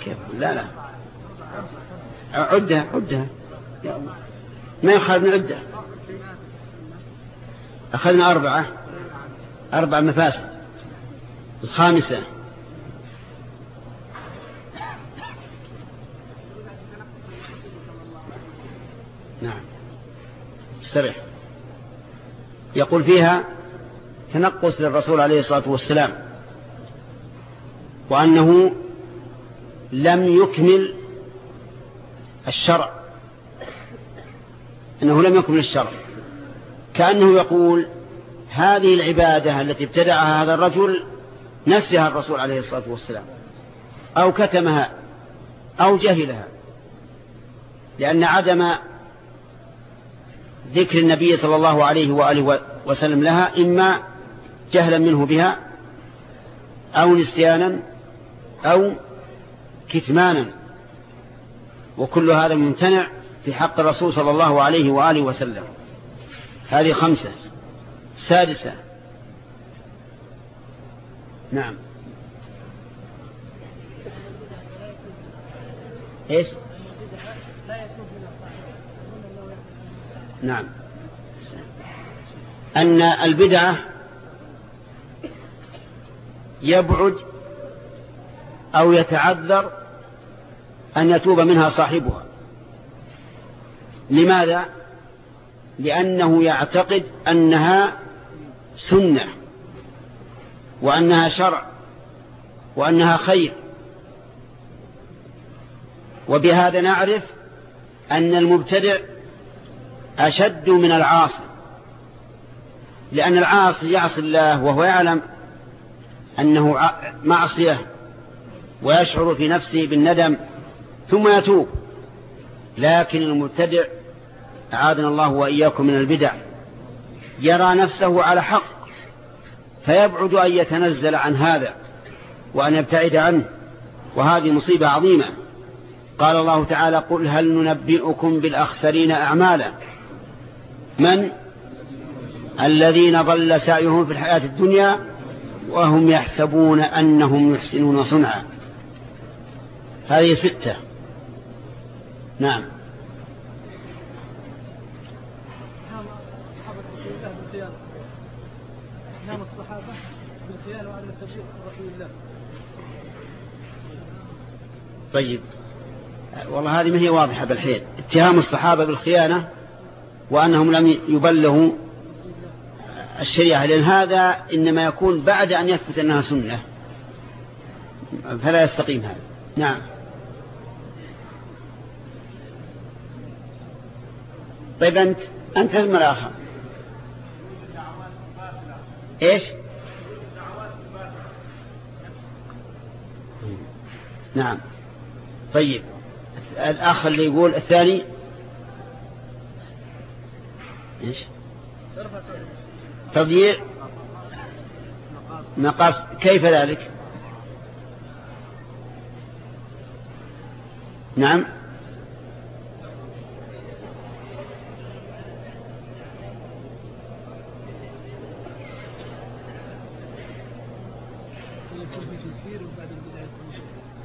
كيف؟ لا لا. عدها عدها. ما من عدة. أخذنا أربعة. أربع مفاسد. الخامسة. نعم. استرح يقول فيها تنقص للرسول عليه الصلاة والسلام. وأنه لم يكمل الشرع. أنه لم يكمل الشرع. كأنه يقول هذه العبادة التي ابتدعها هذا الرجل نسيها الرسول عليه الصلاة والسلام أو كتمها أو جهلها لأن عدم ذكر النبي صلى الله عليه وآله وسلم لها إما جهلا منه بها أو نسيانا أو كتمانا. وكل هذا ممتنع في حق الرسول صلى الله عليه وآله وسلم. هذه خمسة. سادسة. نعم. إيش؟ نعم. أن البدعة يبعد أو يتعذر أن يتوب منها صاحبها. لماذا؟ لأنه يعتقد أنها سنة وأنها شرع وأنها خير. وبهذا نعرف أن المبتدع أشد من العاصي لأن العاصي يعصي الله وهو يعلم أنه معصية. ويشعر في نفسه بالندم ثم يتوب. لكن المبتدع أعاذنا الله وإياكم من البدع يرى نفسه على حق فيبعد أن يتنزل عن هذا وأن يبتعد عنه وهذه مصيبة عظيمة. قال الله تعالى قل هل ننبئكم بالأخسرين أعمالا؟ من؟ الذين ضل سعيهم في الحياة الدنيا وهم يحسبون أنهم يحسنون صنعا. هذه ستة. نعم. طيب. والله هذه ما هي واضحة بالحيل. اتهام الصحابة بالخيانة وأنهم لم يبلغوا الشريعة لأن هذا إنما يكون بعد أن يثبت أنها سنة. فلا يستقيم هذا. نعم. طيب أنت أنت تسمى الآخر. إيش؟ نعم. طيب الأخ اللي يقول الثاني؟ إيش؟ تضييع؟ مقاص كيف ذلك؟ نعم.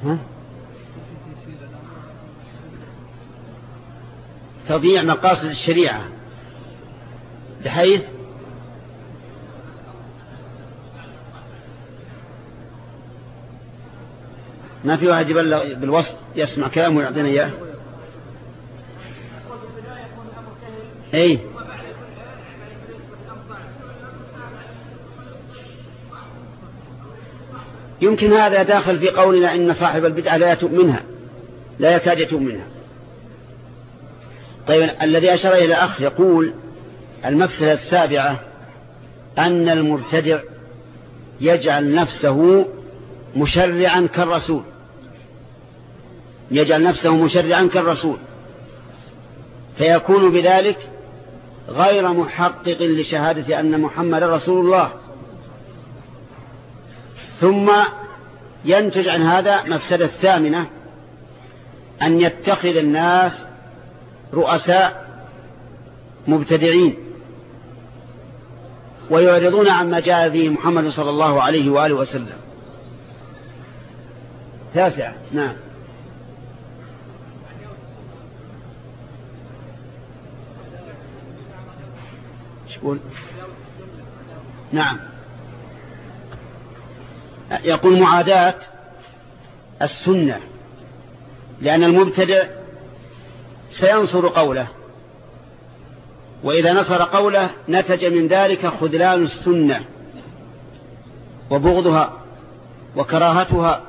ها؟ تضييع مقاصد الشريعة. بحيث ما في واحد يبلغ بالوسط يسمع كلامه ويعطينا إياه. أي يمكن هذا داخل في قولنا إن صاحب البدعة لا يتوب منها لا يكاد يتوب منها. طيب الذي أشار إلى الأخ يقول المفسدة السابعة أن المبتدع يجعل نفسه مشرعا كالرسول. يجعل نفسه مشرعا كالرسول. فيكون بذلك غير محقق لشهادة أن محمد رسول الله. ثم ينتج عن هذا مفسدة ثامنة أن يتخذ الناس رؤساء مبتدعين ويعرضون عما جاء به محمد صلى الله عليه وآله وسلم. تاسعة نعم. نعم. يقول معاداة السنة لأن المبتدع سينصر قوله وإذا نصر قوله نتج من ذلك خذلان السنة وبغضها وكراهتها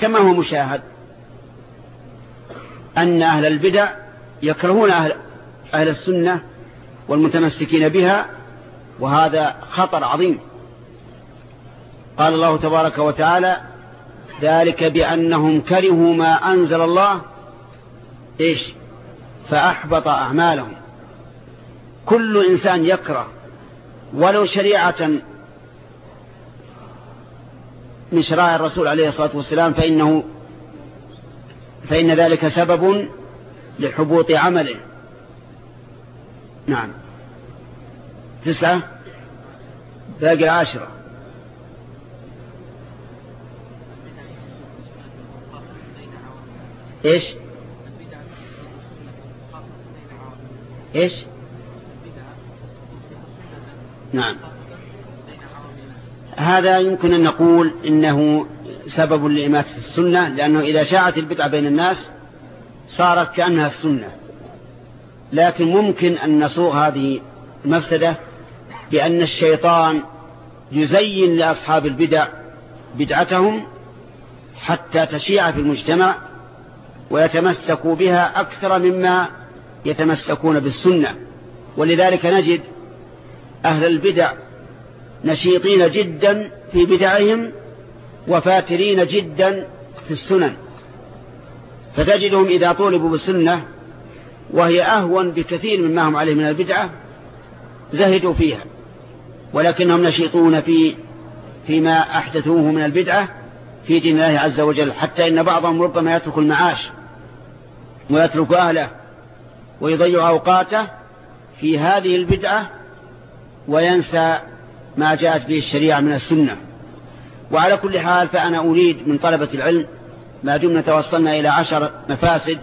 كما هو مشاهد أن أهل البدع يكرهون أهل, أهل السنة والمتمسكين بها وهذا خطر عظيم. قال الله تبارك وتعالى ذلك بأنهم كرهوا ما أنزل الله إيش؟ فأحبط أعمالهم. كل إنسان يكره ولو شريعة من شرائع الرسول عليه الصلاة والسلام فإنه فإن ذلك سبب لحبوط عمله. نعم. تسعة؟ باقي عشرة. إيش؟ إيش؟ نعم. هذا يمكن أن نقول إنه سبب لإماتة السنة لأنه إذا شاعت البدعة بين الناس صارت كأنها السنة لكن ممكن أن نصوغ هذه المفسدة بأن الشيطان يزين لأصحاب البدع بدعتهم حتى تشيع في المجتمع ويتمسكوا بها أكثر مما يتمسكون بالسنة. ولذلك نجد أهل البدع نشيطين جدا في بدعهم وفاترين جدا في السنن. فتجدهم إذا طولبوا بالسنة وهي أهون بكثير مما هم عليه من البدعة زهدوا فيها. ولكنهم نشيطون في فيما أحدثوه من البدعة في دين الله عز وجل. حتى إن بعضهم ربما يترك المعاش ويترك أهله ويضيع أوقاته في هذه البدعة وينسى ما جاءت به الشريعة من السنة. وعلى كل حال فأنا أريد من طلبة العلم ما دمنا توصلنا إلى عشر مفاسد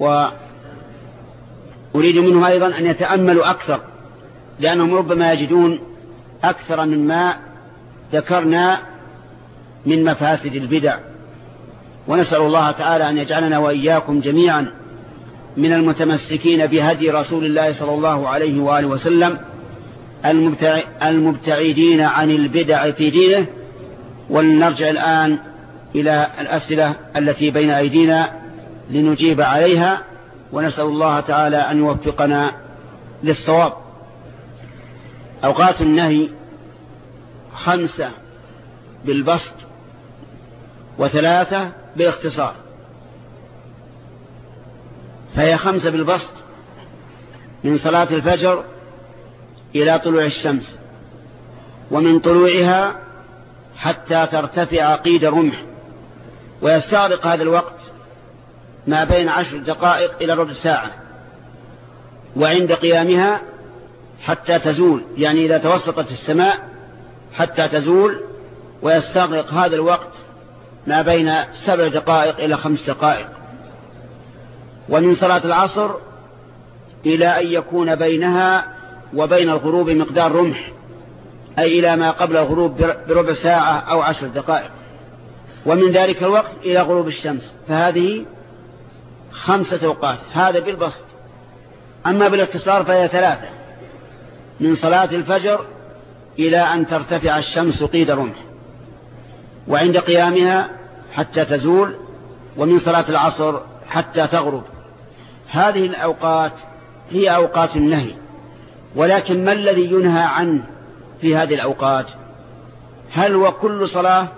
وأريد منهم أيضا أن يتأملوا أكثر لأنهم ربما يجدون أكثر مما ذكرنا من مفاسد البدع. ونسأل الله تعالى أن يجعلنا وإياكم جميعا من المتمسكين بهدي رسول الله صلى الله عليه وآله وسلم المبتعدين عن البدع في دينه ولنرجع الآن إلى الأسئلة التي بين أيدينا لنجيب عليها ونسأل الله تعالى أن يوفقنا للصواب. أوقات النهي خمسة بالبسط وثلاثة بالاختصار فهي خمسة بالبسط من صلاة الفجر إلى طلوع الشمس ومن طلوعها حتى ترتفع قيد رمح ويستغرق هذا الوقت ما بين عشر دقائق إلى ربع ساعة وعند قيامها حتى تزول يعني إذا توسطت السماء حتى تزول ويستغرق هذا الوقت ما بين سبع دقائق إلى خمس دقائق. ومن صلاة العصر إلى أن يكون بينها وبين الغروب مقدار رمح أي إلى ما قبل الغروب بربع ساعة أو عشر دقائق. ومن ذلك الوقت إلى غروب الشمس. فهذه خمسة أوقات. هذا بالبسط. أما بالاختصار فهي ثلاثة. من صلاة الفجر إلى أن ترتفع الشمس قيد رمح. وعند قيامها حتى تزول ومن صلاة العصر حتى تغرب. هذه الأوقات هي أوقات النهي ولكن ما الذي ينهى عنه في هذه الأوقات؟ هل هو كل صلاة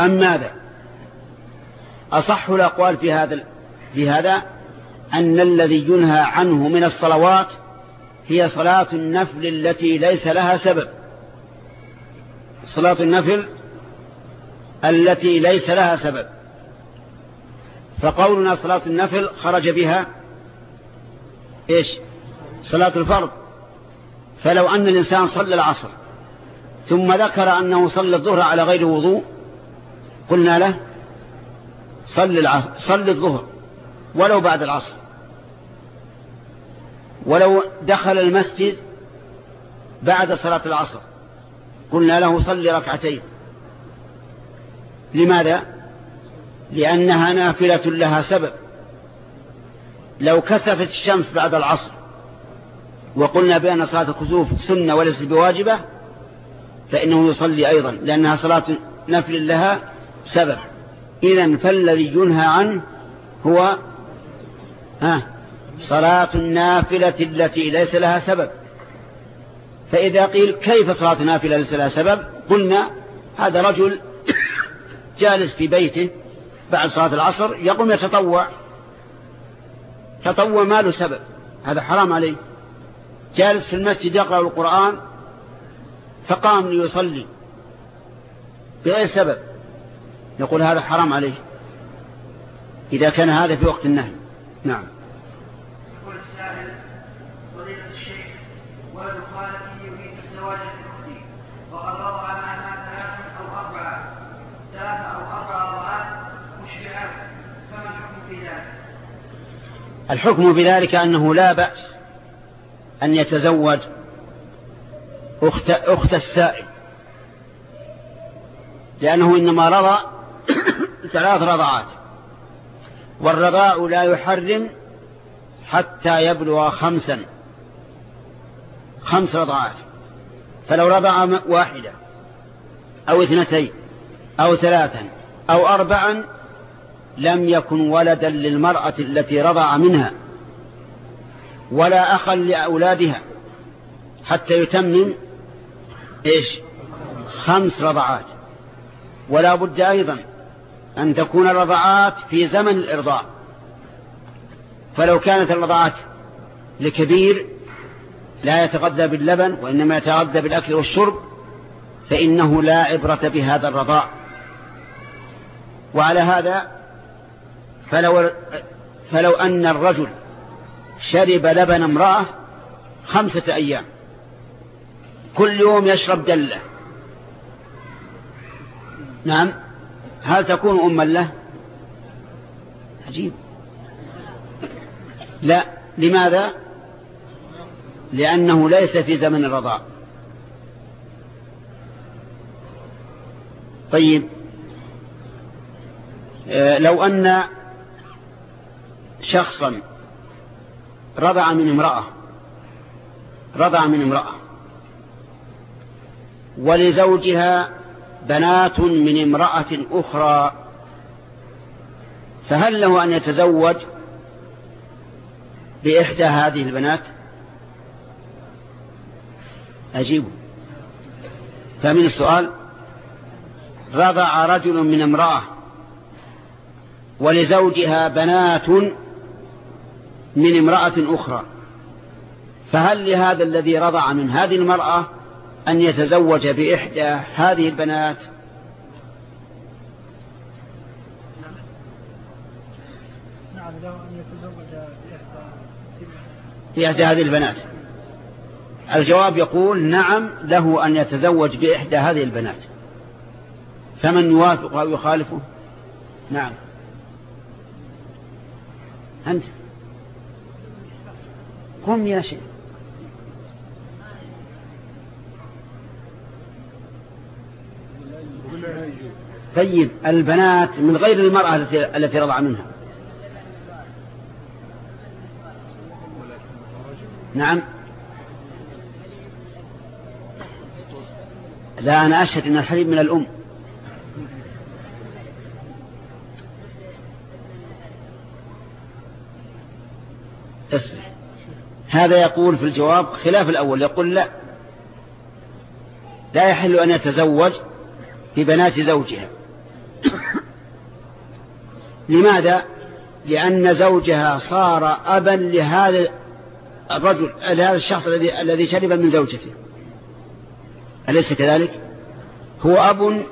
أم ماذا؟ أصح الأقوال في هذا في هذا أن الذي ينهى عنه من الصلوات هي صلاة النفل التي ليس لها سبب. صلاة النفل التي ليس لها سبب. فقولنا صلاة النفل خرج بها إيش؟ صلاة الفرض. فلو أن الإنسان صلى العصر ثم ذكر أنه صلى الظهر على غير وضوء قلنا له صل, العصر صل الظهر ولو بعد العصر. ولو دخل المسجد بعد صلاة العصر. قلنا له صل ركعتين. لماذا؟ لأنها نافلة لها سبب. لو كسفت الشمس بعد العصر وقلنا بأن صلاة الكسوف سنة وليست بواجبة فإنه يصلي أيضا لأنها صلاة نفل لها سبب. إذا فالذي ينهى عنه هو ها صلاة النافلة التي ليس لها سبب. فإذا قيل كيف صلاة نافلة ليس لها سبب قلنا هذا رجل جالس في بيته بعد صلاة العصر يقوم يتطوع. تطوع ما له سبب. هذا حرام عليه. جالس في المسجد يقرأ القرآن فقام ليصلي بغير سبب. نقول هذا حرام عليه. إذا كان هذا في وقت النهي. نعم يقول السائل فضيلة الشيخ ولد خالتي يريد الزواج من وقد رضع معنا ثلاثة أو أربعة ثلاثة أو أربع رضعات مشبعات فما الحكم في ذلك؟ الحكم في ذلك أنه لا بأس أن يتزوج أخت, أخت السائل لأنه إنما رضى ثلاث رضعات والرضاع لا يحرم حتى يبلغ خمسا خمس رضعات. فلو رضع واحدة أو اثنتين أو ثلاثا أو أربعا لم يكن ولدا للمرأة التي رضع منها ولا أخا لأولادها حتى يتمم إيش؟ خمس رضعات. ولا بد أيضا أن تكون الرضعات في زمن الإرضاع. فلو كانت الرضعات لكبير لا يتغذى باللبن وإنما يتغذى بالأكل والشرب فإنه لا عبرة بهذا الرضاع. وعلى هذا فلو, فلو أن الرجل شرب لبن امرأة خمسة أيام كل يوم يشرب دلة. نعم هل تكون أما له؟ عجيب. لا لماذا؟ لأنه ليس في زمن الرضاع. طيب. آه، لو أن شخصا رضع من امرأة رضع من امرأة. ولزوجها بنات من امرأة أخرى. فهل له أن يتزوج بإحدى هذه البنات؟ أجيبه فمن السؤال رضع رجل من امرأة ولزوجها بنات من امرأة أخرى. فهل لهذا الذي رضع من هذه المرأة أن يتزوج بإحدى هذه البنات؟ نعم له أن يتزوج بإحدى هذه البنات. الجواب يقول نعم له أن يتزوج بإحدى هذه البنات. فمن يوافق أو يخالفه؟ نعم. أنت. قم يا شيخ. طيب البنات من غير المرأة التي رضع منها. نعم. لا أنا أشهد أن الحليب من الأم. هذا يقول في الجواب خلاف الأول يقول لا. لا يحل أن يتزوج ببنات زوجها. لماذا؟ لأن زوجها صار أبا لهذا الرجل لهذا الشخص الذي الذي شرب من زوجته. أليس كذلك؟ هو أب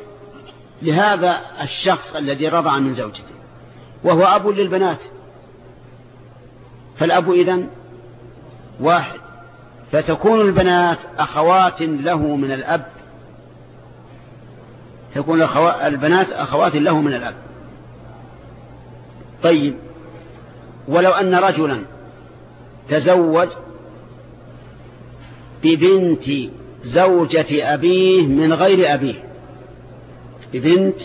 لهذا الشخص الذي رضع من زوجته وهو أب للبنات. فالأب إذن واحد. فتكون البنات أخوات له من الأب. تكون البنات أخوات له من الأب. طيب. ولو أن رجلا تزوج ببنت زوجة أبيه من غير أبيه. ببنت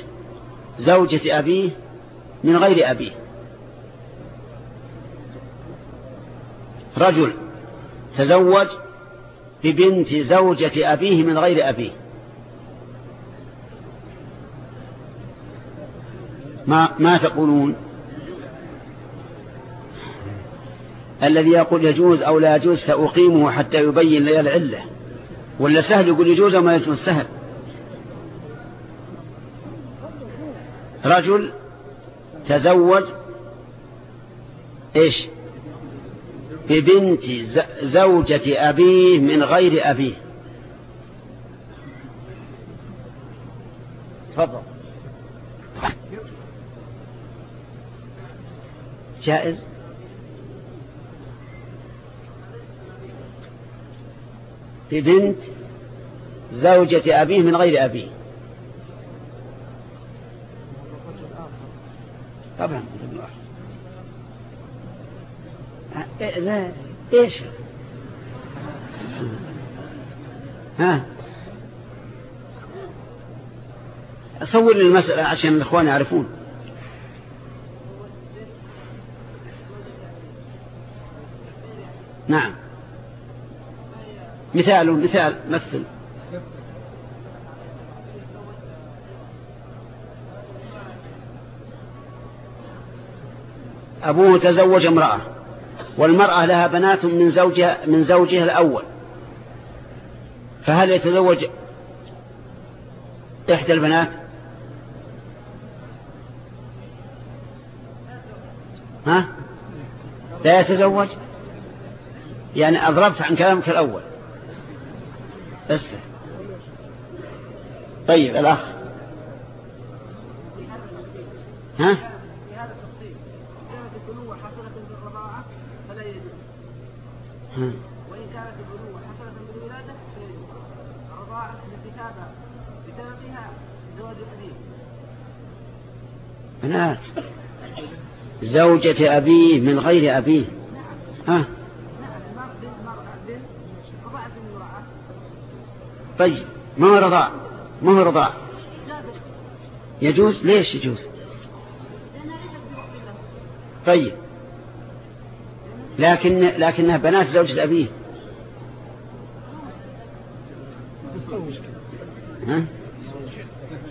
زوجة أبيه من غير أبيه. رجل. تزوج ببنت زوجة أبيه من غير أبيه. ما, ما تقولون؟ الذي يقول يجوز أو لا يجوز سأقيمه حتى يبين لي العلة. ولا سهل يقول يجوز أو ما يجوز؟ سهل. رجل تزوج إيش؟ ببنت زوجة أبيه من غير أبيه. تفضل. جائز؟ ببنت زوجة أبيه من غير أبيه. طبعا. لا إيش؟ ها؟ أصور لي المسألة عشان الإخوان يعرفون. نعم. مثال مثال مثل. أبوه تزوج امرأة. والمرأة لها بنات من زوجها من زوجها الأول. فهل يتزوج إحدى البنات؟ ها؟ لا يتزوج؟ يعني أضربت عن كلامك الأول. بس. طيب الأخ. ها؟ وإن كانت البنوة حسنة بالولادة فيجوز الرضاعة لكتابة بسببها زواج أبيه. بنات زوجة أبيه من غير أبيه. ها؟ طيب. ما هو رضاع؟ ما هو رضاع؟ يجوز؟ ليش يجوز؟ طيب. لكن لكنها بنات زوجة أبيه. ها؟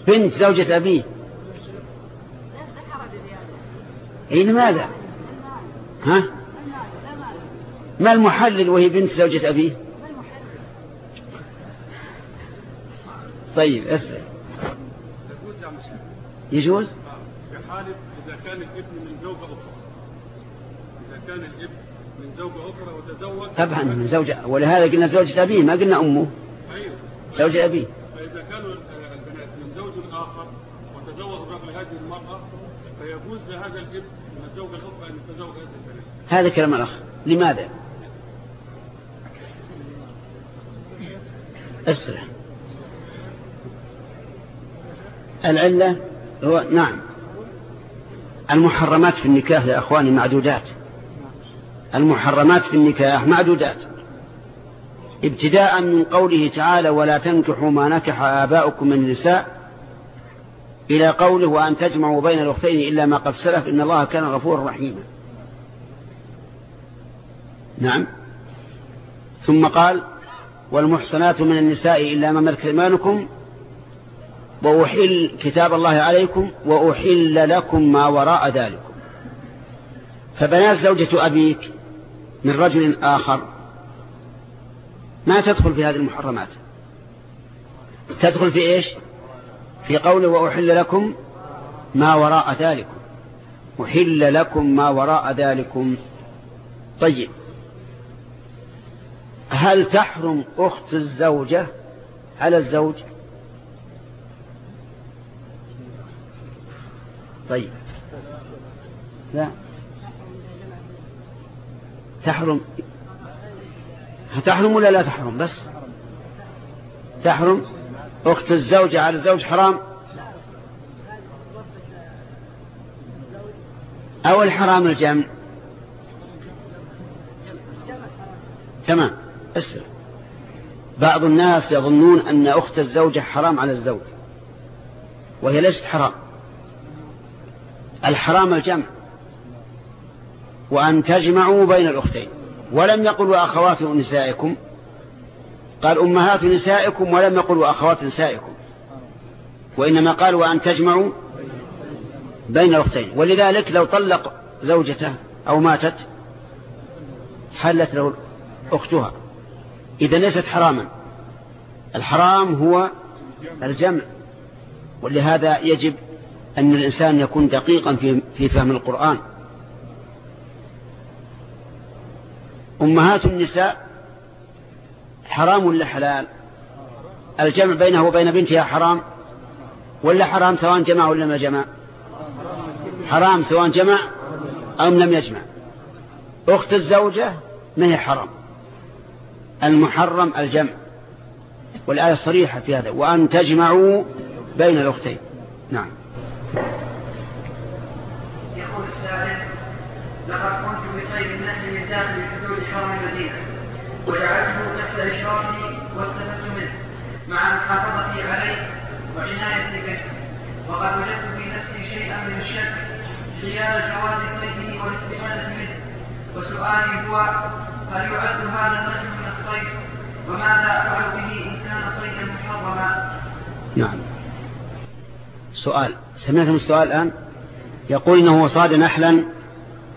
بنت زوجة أبيه. اي لماذا؟ ها؟ ما المحلل وهي بنت زوجة أبيه؟ طيب أسأل. يجوز؟ في حالة إذا كان الابن من زوجة أخرى. إذا كان الابن من زوجة أخرى وتزوج. طبعا من زوجة. ولهذا قلنا زوجة أبيه ما قلنا أمه. أيوه. زوجة أبيه. فإذا كانوا البنات من زوج آخر وتزوج الرجل هذه المرأة فيجوز لهذا الابن من الزوجة الأخرى أن يتزوج هذه البنات. هذا كلام الأخ. لماذا؟ أسرع. العلة هو نعم. المحرمات في النكاح يا أخواني معدودات. المحرمات في النكاح معدودات. ابتداء من قوله تعالى ولا تنكحوا ما نكح آباؤكم من النساء إلى قوله وأن تجمعوا بين الأختين إلا ما قد سلف إن الله كان غفورا رحيما. نعم. ثم قال والمحصنات من النساء إلا ما ملك إيمانكم وأحل كتاب الله عليكم وأحل لكم ما وراء ذلكم. فبنات زوجة أبيك من رجل آخر ما تدخل في هذه المحرمات. تدخل في إيش؟ في قوله وأحل لكم ما وراء ذلكم. أحل لكم ما وراء ذلكم. طيب. هل تحرم أخت الزوجة على الزوج؟ طيب. لا. تحرم؟ تحرم ولا لا تحرم؟ بس. تحرم؟ أخت الزوج على الزوج حرام؟ أو الحرام الجمع؟ تمام. اسلم بعض الناس يظنون أن أخت الزوجة حرام على الزوج. وهي ليست حرام. الحرام الجمع. وأن تجمعوا بين الأختين. ولم يقل وأخوات نسائكم. قال أمهات نسائكم ولم يقل وأخوات نسائكم. وإنما قال وأن تجمعوا بين الأختين. ولذلك لو طلق زوجته أو ماتت حلت له أختها. إذا ليست حراما. الحرام هو الجمع. ولهذا يجب أن الإنسان يكون دقيقا في فهم القرآن. أمهات النساء حرام ولا حلال؟ الجمع بينه وبين بنتها حرام ولا حرام سواء جمع ولا ما جمع حرام سواء جمع أو لم يجمع. أخت الزوجة ما هي حرام. المحرم الجمع. والآية صريحة في هذا. وأن تجمعوا بين الأختين. نعم يقول السائل لقد قمت بصيد النحل من داخل حدود حرم المدينة وجعلته تحت إشرافي واستفدت منه مع محافظتي عليه وعنايتي به وقد وجدت في نفسي شيئا من الشك حيال جواز صيده والاستفادة منه. وسؤالي هو هل يعد هذا النجم من الصيد؟ وماذا أفعل به إن كان صيدا محرما؟ نعم. سؤال سمعتم السؤال الآن؟ يقول إنه صاد نحلا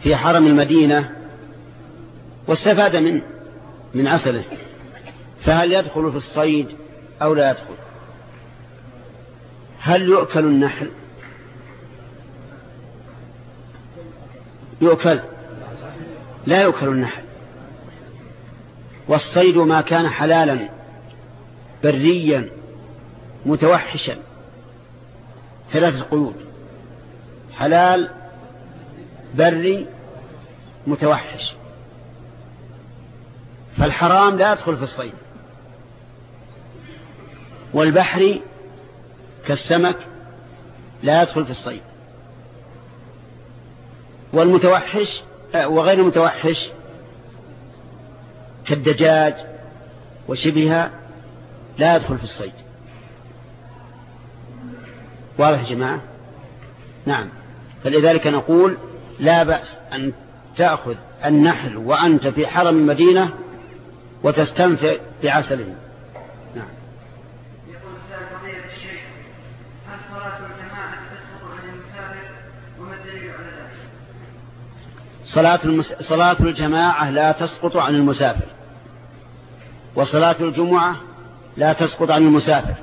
في حرم المدينة واستفاد من من عسله. فهل يدخل في الصيد أو لا يدخل؟ هل يؤكل النحل؟ يؤكل. لا يؤكل النحل. والصيد ما كان حلالا بريا متوحشا. ثلاثة قيود. حلال بري متوحش. فالحرام لا يدخل في الصيد. والبحر كالسمك لا يدخل في الصيد. والمتوحش وغير المتوحش كالدجاج وشبهها لا يدخل في الصيد. واضح يا جماعة؟ نعم. فلذلك نقول لا بأس أن تأخذ النحل وأنت في حرم المدينة وتستنفع بعسله نعم. يقول السائل فضيلة الشيخ هل صلاة الجماعة تسقط عن المسافر وما الدليل على ذلك؟ صلاة, المس... صلاة الجماعة لا تسقط عن المسافر. وصلاة الجمعة لا تسقط عن المسافر.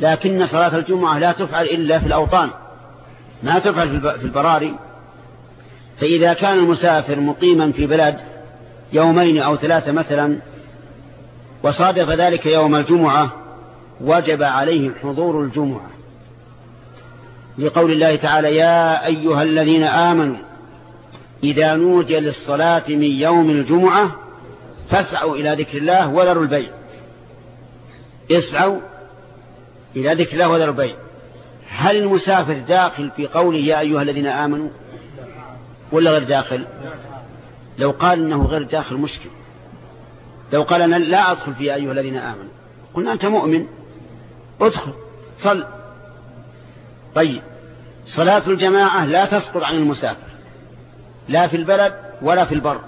لكن صلاة الجمعة لا تفعل إلا في الأوطان. ما تفعل في البراري. فإذا كان المسافر مقيما في بلد يومين أو ثلاثة مثلا وصادف ذلك يوم الجمعة وجب عليه حضور الجمعة. لقول الله تعالى يا أيها الذين آمنوا إذا نودي للصلاة من يوم الجمعة فاسعوا إلى ذكر الله وذروا البيع. اسعوا إلى ذكر الله وذروا البيع. هل المسافر داخل في قوله يا أيها الذين آمنوا ولا غير داخل؟ لو قال إنه غير داخل مشكل. لو قال أنا لا أدخل في أيها الذين آمنوا. قلنا أنت مؤمن. ادخل صل. طيب صلاة الجماعة لا تسقط عن المسافر. لا في البلد ولا في البر.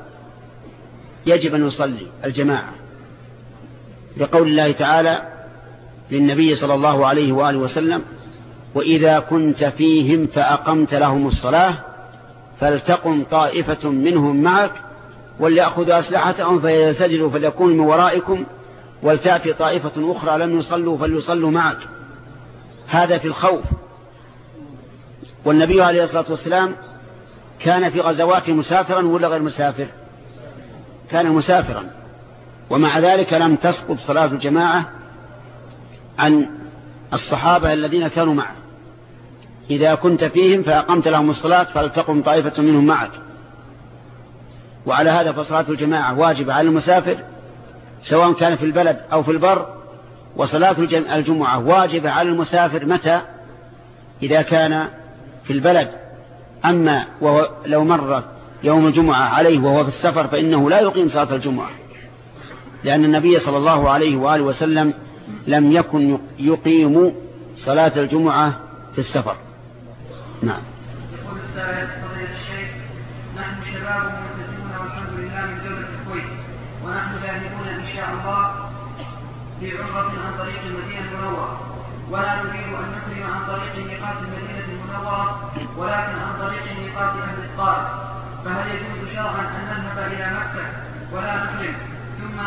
يجب أن يصلي الجماعة. لقول الله تعالى للنبي صلى الله عليه وآله وسلم وإذا كنت فيهم فأقمت لهم الصلاة فلتقم طائفة منهم معك وليأخذوا أسلحتهم فيسجدوا فليكون من ورائكم ولتأتي طائفة أخرى لم يصلوا فليصلوا معك. هذا في الخوف. والنبي عليه الصلاة والسلام كان في غزوات مسافرا ولا غير مسافر؟ كان مسافرا. ومع ذلك لم تسقط صلاة الجماعة عن الصحابة الذين كانوا معه. إذا كنت فيهم فأقمت لهم الصلاة فلتقم طائفة منهم معك. وعلى هذا فصلاة الجماعة واجب على المسافر سواء كان في البلد أو في البر وصلاة الجمعة واجبة على المسافر متى؟ إذا كان في البلد. أما وهو لو مر يوم الجمعة عليه وهو في السفر فإنه لا يقيم صلاة الجمعة. لأن النبي صلى الله عليه وآله وسلم لم يكن يقيم صلاة الجمعة في السفر. نعم. يقول السائل فضيلة الشيخ نحن شباب ملتزمون والحمد لله من دولة الكويت ونحن ذاهبون إن شاء الله في عمرة عن طريق المدينة المنورة ولا نريد أن نكرم عن طريق ميقات المدينة المنورة ولكن عن طريق ميقات أهل الطائف. فهل يجوز شرعا أن نذهب إلى مكة ولا نحرم ثم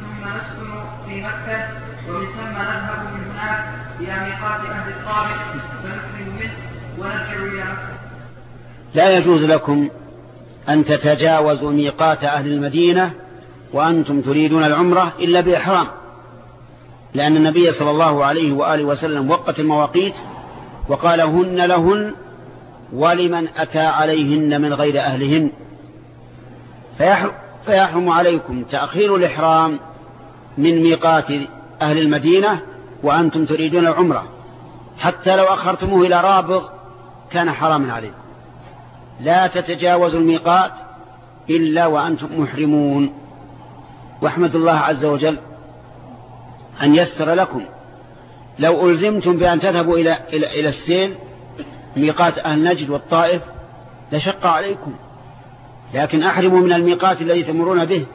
ثم نسكن في مكة ومن ثم نذهب من هناك إلى ميقات أهل الطائف فنحرم منه. لا يجوز لكم أن تتجاوزوا ميقات أهل المدينة وأنتم تريدون العمرة إلا بإحرام لأن النبي صلى الله عليه وآله وسلم وقت المواقيت وقال هن لهن ولمن أتى عليهن من غير أهلهن فيحرم عليكم تأخير الإحرام من ميقات أهل المدينة وأنتم تريدون العمرة حتى لو أخرتموه إلى رابغ كان حراما عليكم. لا تتجاوزوا الميقات إلا وأنتم محرمون. واحمد الله عز وجل أن يسر لكم. لو ألزمتم بأن تذهبوا إلى, إلى, إلى السيل ميقات أهل نجد والطائف لشق عليكم. لكن أحرموا من الميقات الذي تمرون به.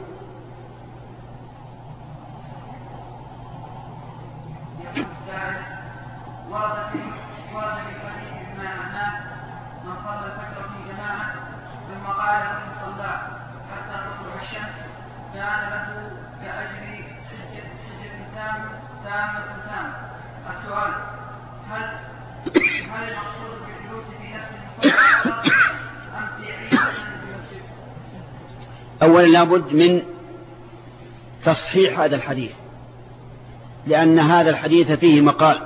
لابد من تصحيح هذا الحديث لأن هذا الحديث فيه مقال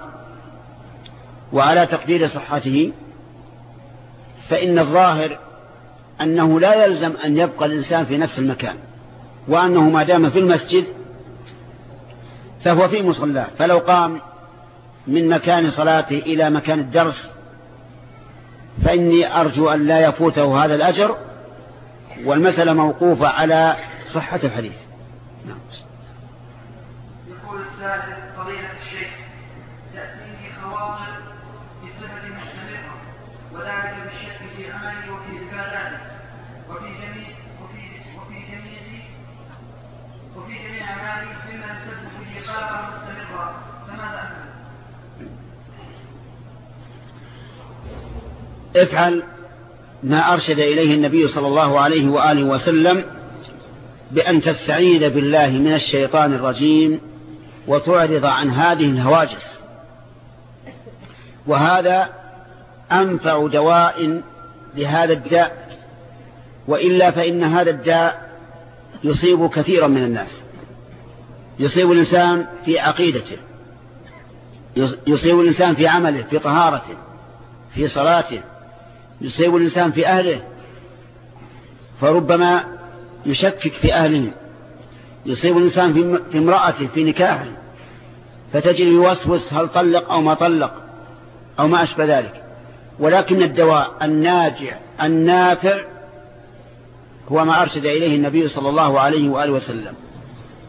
وعلى تقدير صحته فإن الظاهر أنه لا يلزم أن يبقى الإنسان في نفس المكان وأنه ما دام في المسجد فهو في مصلاه فلو قام من مكان صلاته إلى مكان الدرس فإني أرجو أن لا يفوته هذا الأجر والمسألة موقوفة على صحة الحديث نعم. يقول السائل فضيلة الشيخ تأتيني خواطر بصفة مستمرة وذلك بالشك في عملي وفي عباداتي وفي جميع وفي وفي جميع وفي جميع أعمالي مما يسبب لي قلقا مستمرا فماذا أفعل؟ افعل ما أرشد إليه النبي صلى الله عليه وآله وسلم بأن تستعيذ بالله من الشيطان الرجيم وتعرض عن هذه الهواجس. وهذا أنفع دواء لهذا الداء وإلا فإن هذا الداء يصيب كثيرا من الناس. يصيب الإنسان في عقيدته يصيب الإنسان في عمله في طهارته في صلاته يصيب الإنسان في أهله فربما يشكك في أهله. يصيب الإنسان في امرأته في نكاحه. فتجد يوسوس هل طلق أو ما طلق أو ما أشبه ذلك. ولكن الدواء الناجع النافع هو ما أرشد إليه النبي صلى الله عليه وآله وسلم.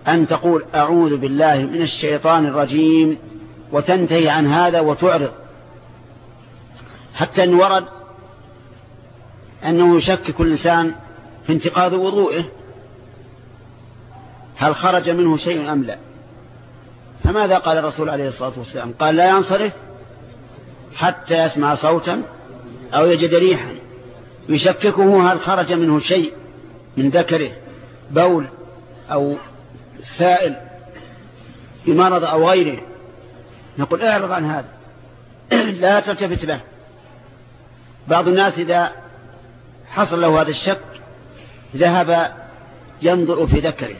أن تقول أعوذ بالله من الشيطان الرجيم وتنتهي عن هذا وتعرض. حتى أن ورد أنه يشكك الإنسان في انتقاض وضوئه هل خرج منه شيء أم لا؟ فماذا قال الرسول عليه الصلاة والسلام؟ قال لا ينصرف حتى يسمع صوتا أو يجد ريحا. يشككه هل خرج منه شيء من ذكره بول أو سائل بمرض أو غيره؟ نقول اعرض عن هذا. لا تلتفت له. بعض الناس إذا حصل له هذا الشك ذهب ينظر في ذكره.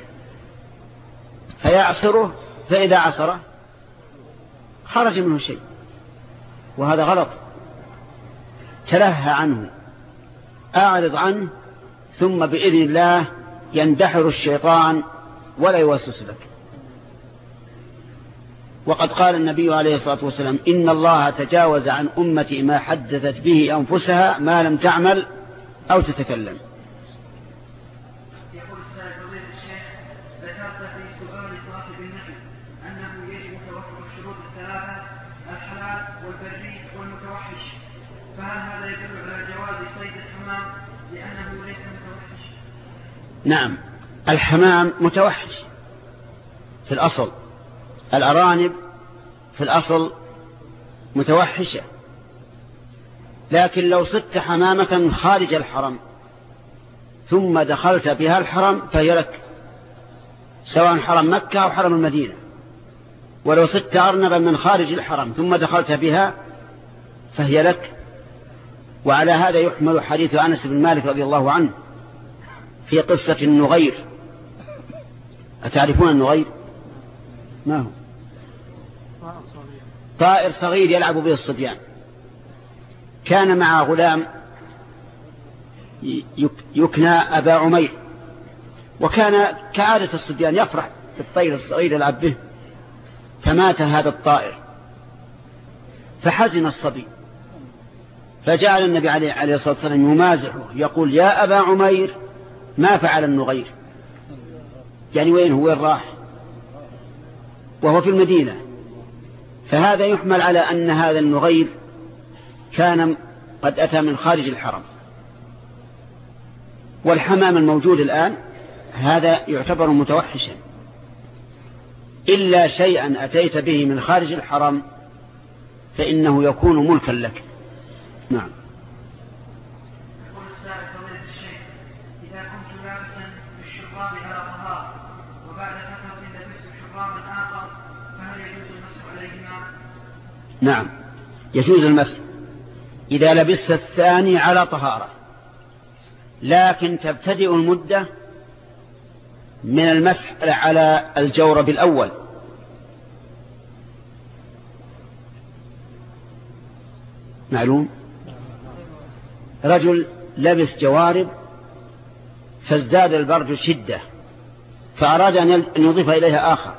فيعصره فإذا عصره خرج منه شيء وهذا غلط. تلهى عنه أعرض عنه ثم بإذن الله يندحر الشيطان ولا يوسوس لك. وقد قال النبي عليه الصلاة والسلام إن الله تجاوز عن أمتي ما حدثت به أنفسها ما لم تعمل أو تتكلم. يقول السائل فضيلة الشيخ ذكرت في سؤال صاحب النحل أنه يجب توفر الشروط الثلاثة الحلال والبري والمتوحش. فهل هذا يدل على جواز صيد الحمام لأنه ليس متوحش؟ نعم الحمام متوحش في الأصل. الأرانب في الأصل متوحشة. لكن لو صدت حمامة خارج الحرم ثم دخلت بها الحرم فهي لك سواء حرم مكة أو حرم المدينة. ولو صدت أرنبا من خارج الحرم ثم دخلت بها فهي لك. وعلى هذا يحمل حديث أنس بن مالك رضي الله عنه في قصة النغير. أتعرفون النغير؟ ما هو؟ طائر صغير. يلعب به الصبيان. كان مع غلام يكنى أبا عمير وكان كعادة الصبيان يفرح بالطير الصغير يلعب به فمات هذا الطائر فحزن الصبي فجعل النبي عليه الصلاة والسلام يمازحه يقول يا أبا عمير ما فعل النغير يعني وين هو؟ وين راح؟ وهو في المدينة فهذا يحمل على أن هذا النغير كان قد أتى من خارج الحرم. والحمام الموجود الآن هذا يعتبر متوحشا. إلا شيئا أتيت به من خارج الحرم فإنه يكون ملكا لك. نعم؟ نعم. يجوز المسح. إذا لبست الثاني على طهارة. لكن تبتدئ المدة من المسح على الجورب الأول معلوم؟ رجل لبس جوارب فازداد البرد شدة فأراد أن يضيف إليها آخر.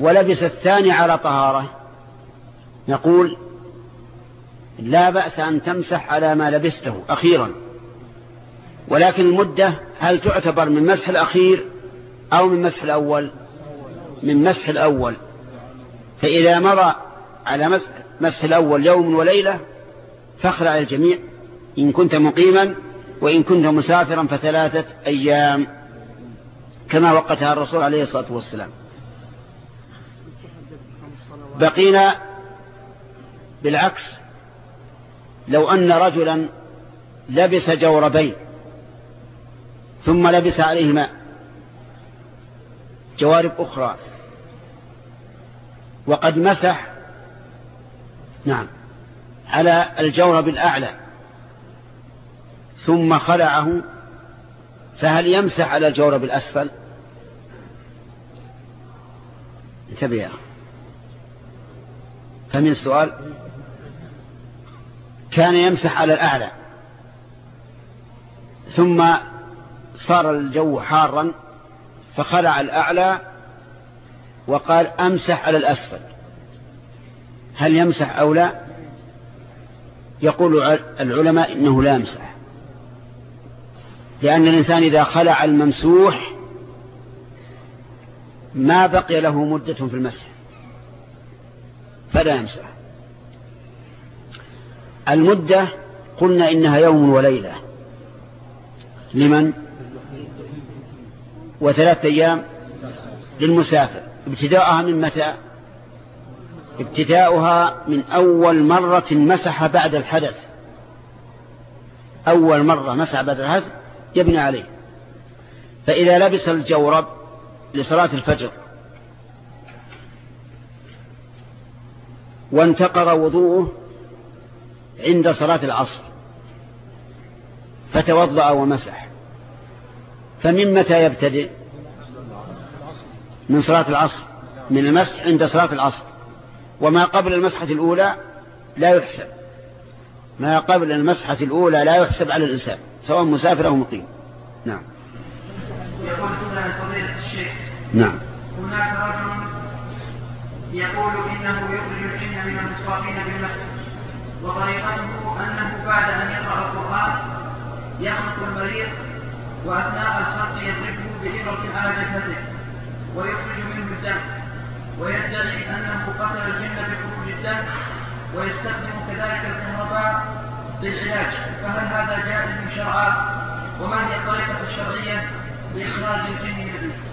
ولبس الثاني على طهارة. نقول لا بأس أن تمسح على ما لبسته أخيرا. ولكن المدة هل تعتبر من مسح الأخير أو من مسح الأول؟ من مسح الأول. فإذا مضى على مسح, مسح الأول يوم وليلة فاخلع الجميع. إن كنت مقيما وإن كنت مسافرا فثلاثة أيام كما وقتها الرسول عليه الصلاة والسلام. بقينا بالعكس. لو أن رجلا لبس جوربين ثم لبس عليهما جوارب أخرى وقد مسح نعم على الجورب الأعلى ثم خلعه فهل يمسح على الجورب الأسفل انتبه فمن السؤال كان يمسح على الأعلى. ثم صار الجو حارا فخلع الأعلى وقال أمسح على الأسفل. هل يمسح أو لا؟ يقول العلماء إنه لا يمسح. لأن الإنسان إذا خلع الممسوح ما بقي له مدة في المسح. فلا يمسح. المدة قلنا إنها يوم وليلة. لمن؟ وثلاثة أيام للمسافر. ابتداءها من متى؟ ابتداؤها من أول مرة مسح بعد الحدث. أول مرة مسح بعد الحدث يبني عليه. فإذا لبس الجورب لصلاة الفجر وانتقر وضوءه عند صلاة العصر. فتوضأ ومسح. فمن متى يبتدئ؟ من صلاة العصر. من المسح عند صلاة العصر. وما قبل المسحة الأولى لا يحسب. ما قبل المسحة الأولى لا يحسب على الإنسان سواء مسافر أو مقيم. نعم. يقول السائل فضيلة الشيخ نعم. هناك رجل يقول إنه يخرج الجن من المصابين بالمس وطريقته أنه بعد أن يقرأ القرآن يخلق المريض وأثناء الخلق يضربه بإبرة على جبهته ويخرج منه الدم ويدعي أنه قتل الجن بخروج الدم ويستخدم كذلك الكهرباء للعلاج. فهل هذا جائز شرعا وما هي الطريقة الشرعية لإخراج الجن من الإنس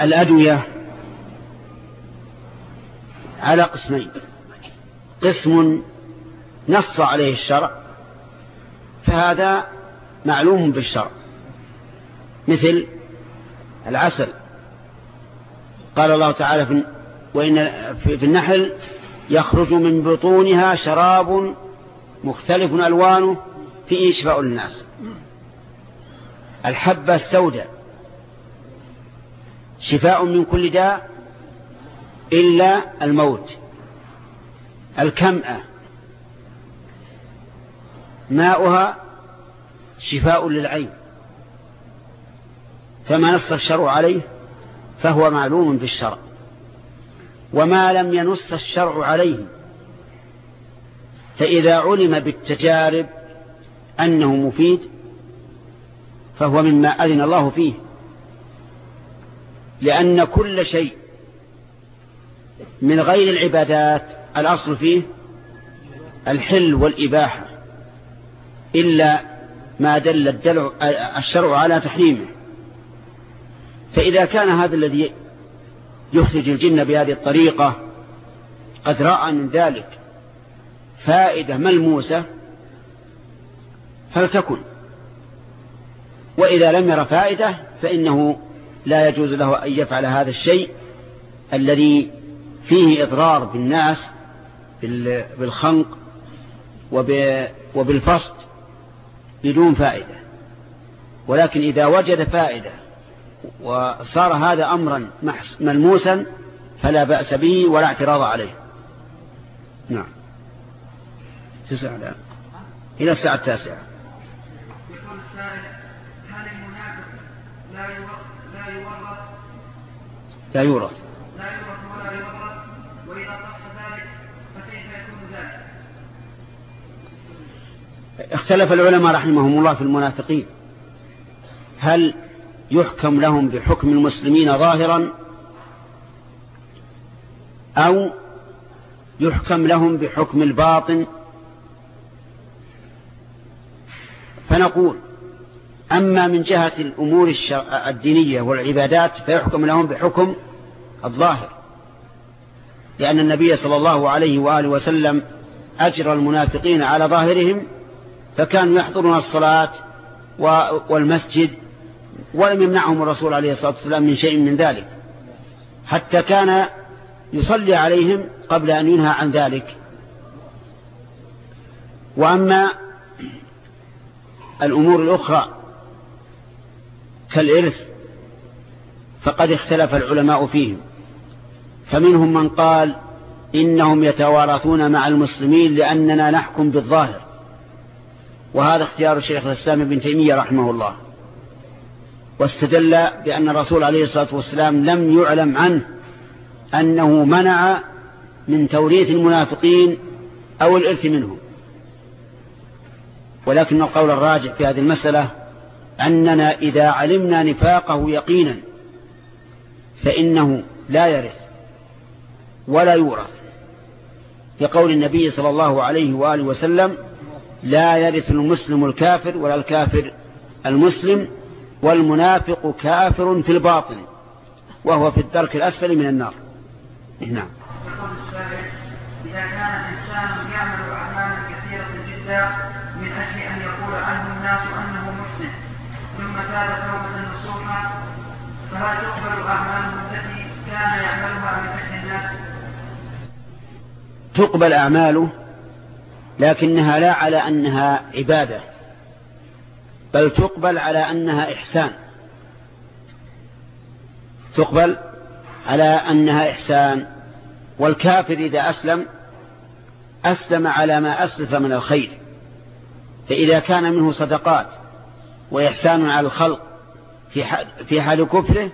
الأدوية على قسمين. قسم نص عليه الشرع فهذا معلوم بالشرع. مثل العسل. قال الله تعالى في وإن في النحل يخرج من بطونها شراب مختلف ألوانه فيه شفاء للناس الحبة السوداء شفاء من كل داء إلا الموت. الكمأة. ماؤها شفاء للعين. فما نص الشرع عليه فهو معلوم بالشرع. وما لم ينص الشرع عليه فإذا علم بالتجارب أنه مفيد فهو مما أذن الله فيه. لأن كل شيء من غير العبادات الأصل فيه الحل والإباحة إلا ما دل الشرع على تحريمه. فإذا كان هذا الذي يخرج الجن بهذه الطريقة قد رأى من ذلك فائدة ملموسة فلتكن. وإذا لم ير فائدة فإنه لا يجوز له أن يفعل هذا الشيء الذي فيه إضرار بالناس بالخنق وبالفصد بدون فائدة. ولكن إذا وجد فائدة وصار هذا أمرا ملموسا فلا بأس به ولا اعتراض عليه. نعم. تسعة لا إلى الساعة التاسعة. لا يورث لا يورث. اختلف العلماء رحمهم الله في المنافقين هل يحكم لهم بحكم المسلمين ظاهرا؟ أو يحكم لهم بحكم الباطن؟ فنقول أما من جهة الأمور الدينية والعبادات فيحكم لهم بحكم الظاهر. لأن النبي صلى الله عليه وآله وسلم أجرى المنافقين على ظاهرهم فكانوا يحضرون الصلاة والمسجد ولم يمنعهم الرسول عليه الصلاة والسلام من شيء من ذلك. حتى كان يصلي عليهم قبل أن ينهى عن ذلك. وأما الأمور الأخرى كالإرث فقد اختلف العلماء فيهم. فمنهم من قال إنهم يتوارثون مع المسلمين لأننا نحكم بالظاهر. وهذا اختيار الشيخ الإسلام ابن تيمية رحمه الله. واستدل بأن الرسول عليه الصلاة والسلام لم يعلم عنه أنه منع من توريث المنافقين أو الإرث منهم. ولكن القول الراجع في هذه المسألة أننا إذا علمنا نفاقه يقينا فإنه لا يرث ولا يورث. لقول النبي صلى الله عليه وآله وسلم لا يرث المسلم الكافر ولا الكافر المسلم والمنافق كافر في الباطن وهو في الدرك الأسفل من النار نعم إذا كان الإنسان يعمل أعمالا كثيرة جدا من أجل أن يقول عنه الناس أنه محسن ثم تاب توبة نصوحا فهل تقبل أعماله التي كان يعملها من أجل الناس؟ تقبل أعماله لكنها لا على أنها عبادة بل تقبل على أنها إحسان. تقبل على أنها إحسان والكافر إذا أسلم أسلم على ما أسلف من الخير. فإذا كان منه صدقات وإحسان على الخلق في حال كفره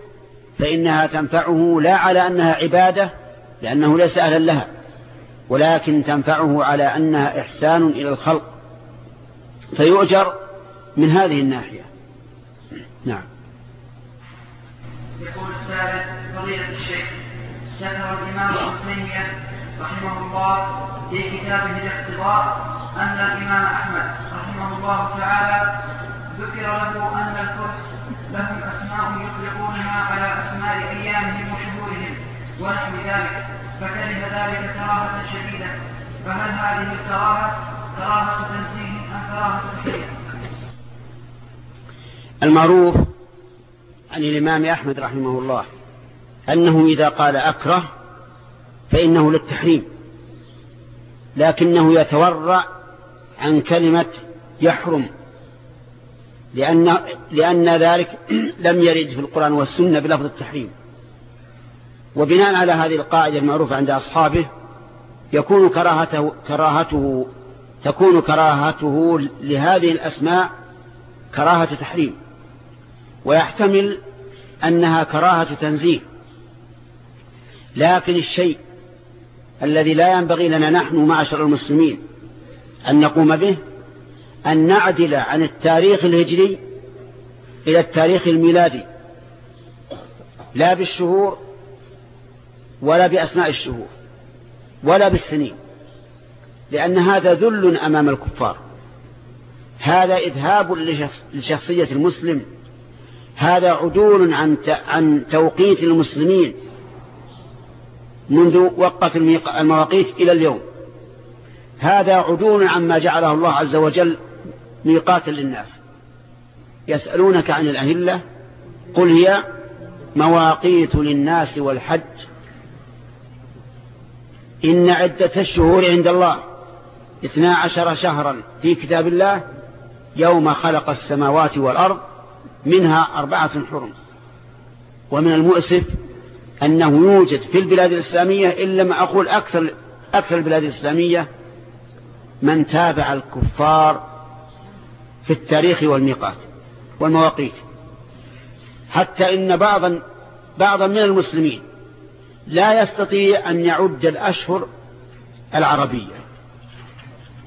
فإنها تنفعه لا على أنها عبادة لأنه ليس أهلا لها. ولكن تنفعه على أنها إحسان إلى الخلق. فيؤجر من هذه الناحية. نعم. يقول السائل فضيلة الشيخ ذكر الإمام ابن تيمية رحمه الله في كتابه الاقتضاء أن الإمام أحمد رحمه الله تعالى ذكر له أن الفرس لهم أسماء يطلقونها على أسماء أيامهم وشهورهم ونحو ذلك. فكره ذلك كراهة شديدة فهل هذه الكراهة كراهة تنزيه أم كراهة تحريم؟ المعروف عن الإمام أحمد رحمه الله أنه إذا قال أكره فإنه للتحريم لكنه يتورع عن كلمة يحرم لأن, لأن ذلك لم يرد في القرآن والسنة بلفظ التحريم وبناء على هذه القاعدة المعروفة عند أصحابه يكون كراهته, كراهته تكون كراهته لهذه الأسماء كراهة تحريم. ويحتمل أنها كراهة تنزيه. لكن الشيء الذي لا ينبغي لنا نحن معشر المسلمين أن نقوم به أن نعدل عن التاريخ الهجري إلى التاريخ الميلادي. لا بالشهور ولا بأسماء الشهور ولا بالسنين لأن هذا ذل أمام الكفار. هذا إذهاب لشخصية المسلم. هذا عدول عن عن توقيت المسلمين منذ وقت المواقيت إلى اليوم. هذا عدول عما جعله الله عز وجل ميقاتا للناس. يسألونك عن الأهلة قل هي مواقيت للناس والحج إن عدة الشهور عند الله اثنا عشر شهرا في كتاب الله يوم خلق السماوات والأرض منها أربعة حرم. ومن المؤسف أنه يوجد في البلاد الإسلامية إلا ما أقول أكثر, أكثر البلاد الإسلامية من تابع الكفار في التاريخ والميقات والمواقيت. حتى إن بعضا بعضا من المسلمين لا يستطيع أن يعد الأشهر العربية.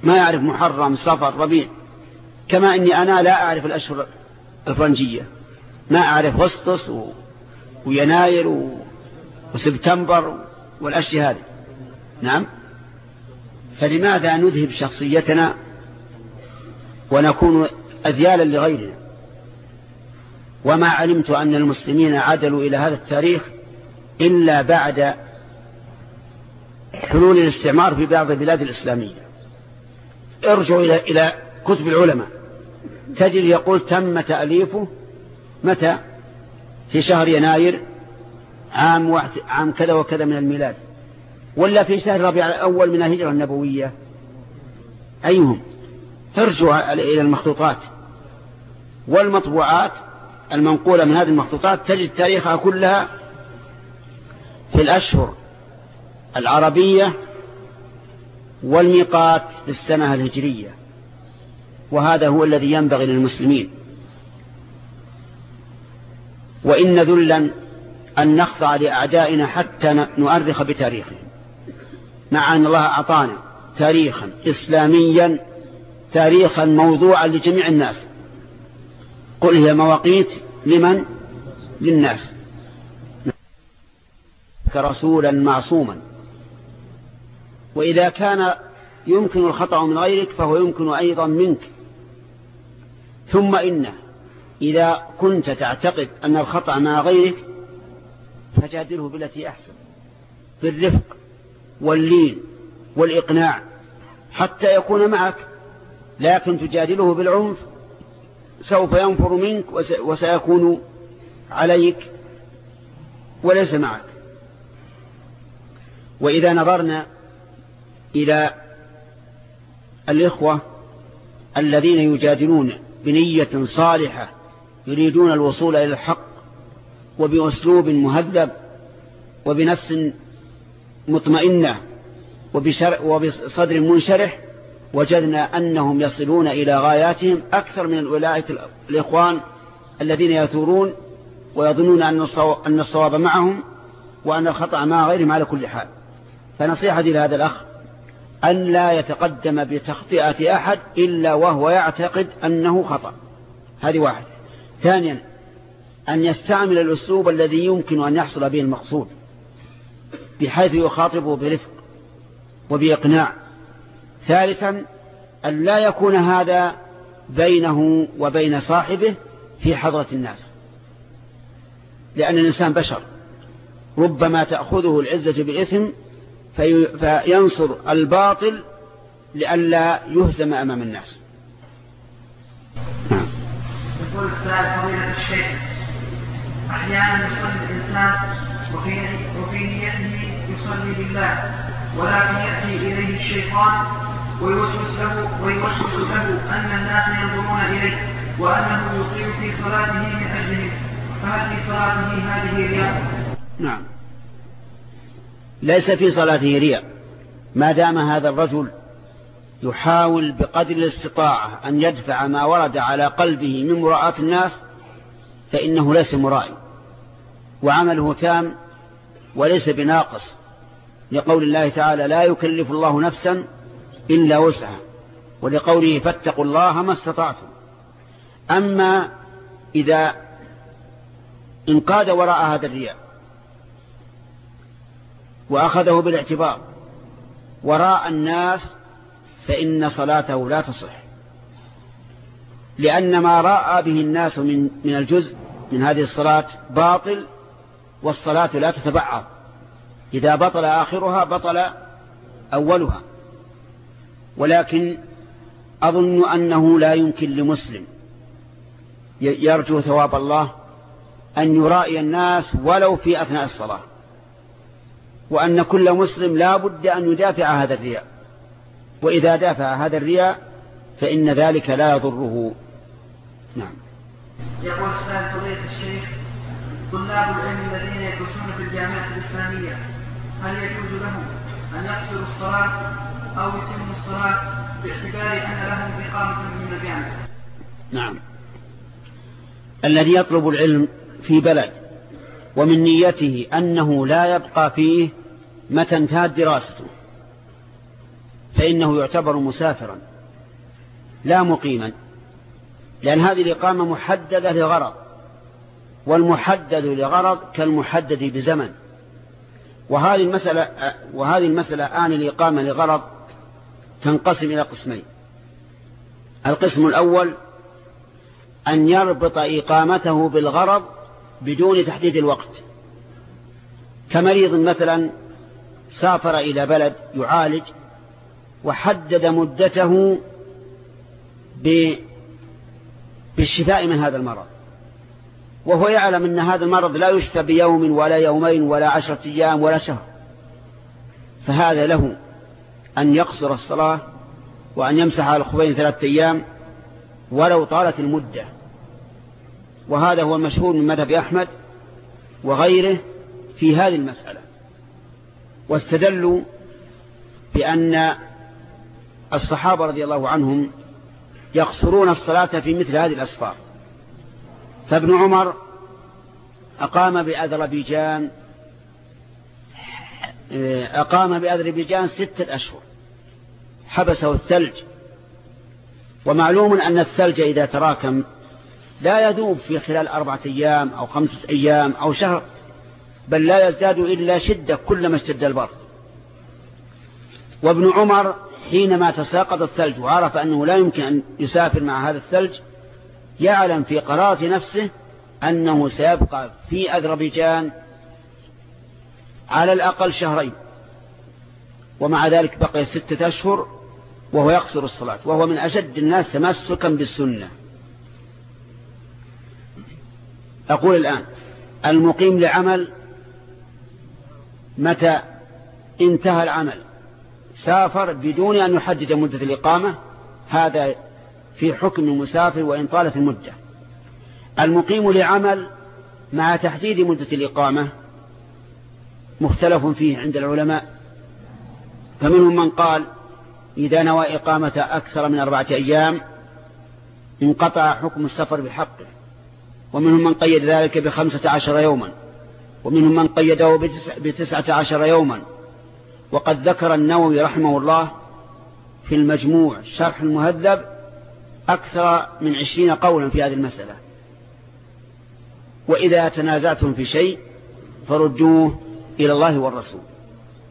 ما يعرف محرم صفر ربيع. كما أني أنا لا أعرف الأشهر الفرنجية. ما أعرف غسطس و... ويناير و... وسبتمبر والأشياء هذه. نعم. فلماذا نذهب شخصيتنا ونكون أذيالا لغيرنا؟ وما علمت أن المسلمين عدلوا إلى هذا التاريخ إلا بعد حلول الاستعمار في بعض البلاد الإسلامية. ارجعوا إلى, إلى كتب العلماء. تجد يقول تم تأليفه متى؟ في شهر يناير عام, واحد عام كذا وكذا من الميلاد. ولا في شهر ربيع الأول من الهجرة النبوية. أيهم؟ ارجعوا إلى المخطوطات. والمطبوعات المنقولة من هذه المخطوطات تجد تاريخها كلها في الأشهر العربية والميقات في السنة الهجرية وهذا هو الذي ينبغي للمسلمين. وإن ذلا أن نخضع لأعدائنا حتى نؤرخ بتاريخهم مع أن الله أعطانا تاريخا إسلاميا تاريخا موضوعا لجميع الناس. قل هي مواقيت لمن؟ للناس. كرسولا معصوما. وإذا كان يمكن الخطأ من غيرك فهو يمكن أيضا منك. ثم إنه إذا كنت تعتقد أن الخطأ مع غيرك فجادله بالتي أحسن. بالرفق واللين والإقناع حتى يكون معك لكن تجادله بالعنف سوف ينفر منك وسيكون عليك وليس معك. وإذا نظرنا إلى الإخوة الذين يجادلون بنية صالحة يريدون الوصول إلى الحق وبأسلوب مهذب وبنفس مطمئنة وبصدر منشرح وجدنا أنهم يصلون إلى غاياتهم أكثر من أولئك الإخوان الذين يثورون ويظنون أن الصواب معهم وأن الخطأ مع غيرهم على كل حال. فنصيحتي لهذا الأخ أن لا يتقدم بتخطئة أحد إلا وهو يعتقد أنه خطأ. هذه واحد. ثانيا أن يستعمل الأسلوب الذي يمكن أن يحصل به المقصود بحيث يخاطبه برفق وبإقناع. ثالثا أن لا يكون هذا بينه وبين صاحبه في حضرة الناس. لأن الإنسان بشر ربما تأخذه العزة بالإثم في فينصر الباطل لئلا يهزم أمام الناس نعم. يقول السائل فضيلة الشيخ أحيانا يصلي الإنسان وفي وفي نيته يصلي لله ولكن يأتي إليه الشيطان ويوسوس له ويوسوس له أن الناس ينظرون إليه وأنه يطيع في صلاته من أجلهم فهل في صلاته هذه رياء؟ نعم ليس في صلاته رياء. ما دام هذا الرجل يحاول بقدر الاستطاعة أن يدفع ما ورد على قلبه من مراءة الناس فإنه ليس مرائي. وعمله تام وليس بناقص. لقول الله تعالى لا يكلف الله نفسا إلا وسعها ولقوله فاتقوا الله ما استطعتم أما إذا انقاد وراء هذا الرياء وأخذه بالاعتبار. وراء الناس فإن صلاته لا تصح. لأن ما رأى به الناس من, من الجزء من هذه الصلاة باطل والصلاة لا تتبعض. إذا بطل آخرها بطل أولها. ولكن أظن أنه لا يمكن لمسلم يرجو ثواب الله أن يرائي الناس ولو في أثناء الصلاة. وأن كل مسلم لا بد أن يدافع هذا الرياء. وإذا دافع هذا الرياء فإن ذلك لا يضره. نعم. يقول السائل فضيلة الشيخ طلاب العلم الذين يدرسون في الجامعة الإسلامية هل يجوز لهم أن يقصروا الصلاة أو يتموا الصلاة باعتبار أن لهم إقامة من الجامعة؟ نعم. الذي يطلب العلم في بلد ومن نيته أنه لا يبقى فيه متى انتهت دراسته. فإنه يعتبر مسافرا لا مقيما لأن هذه الإقامة محددة لغرض والمحدد لغرض كالمحدد بزمن. وهذه المسألة, وهذه المسألة آن الإقامة لغرض تنقسم إلى قسمين. القسم الأول أن يربط إقامته بالغرض بدون تحديد الوقت. كمريض مثلا سافر إلى بلد يعالج وحدد مدته بالشفاء من هذا المرض. وهو يعلم أن هذا المرض لا يشفى بيوم ولا يومين ولا عشرة أيام ولا شهر. فهذا له أن يقصر الصلاة وأن يمسح على الخبين ثلاثة أيام ولو طالت المدة. وهذا هو المشهور من مذهب أحمد وغيره في هذه المسألة. واستدلوا بأن الصحابة رضي الله عنهم يقصرون الصلاة في مثل هذه الأسفار. فابن عمر أقام بأذربيجان أقام بأذربيجان ستة أشهر حبسه الثلج. ومعلوم أن الثلج إذا تراكم لا يذوب في خلال أربعة أيام أو خمسة أيام أو شهر. بل لا يزداد إلا شدة كلما اشتد البرد وابن عمر حينما تساقط الثلج وعرف أنه لا يمكن أن يسافر مع هذا الثلج يعلم في قرارة نفسه أنه سيبقى في أذربيجان على الأقل شهرين ومع ذلك بقي ستة أشهر وهو يقصر الصلاة وهو من أشد الناس تمسكا بالسنة. أقول الآن المقيم لعمل متى انتهى العمل. سافر بدون أن يحدد مدة الإقامة. هذا في حكم المسافر وإن طالت المدة. المقيم لعمل مع تحديد مدة الإقامة مختلف فيه عند العلماء. فمنهم من قال إذا نوى إقامة أكثر من أربعة أيام انقطع حكم السفر بحقه. ومنهم من قيد ذلك بخمسة عشر يوما. ومنهم من قيده بتسعة عشر يوما. وقد ذكر النووي رحمه الله في المجموع شرح المهذب أكثر من عشرين قولا في هذه المسألة. وإذا تنازعتم في شيء فردوه إلى الله والرسول.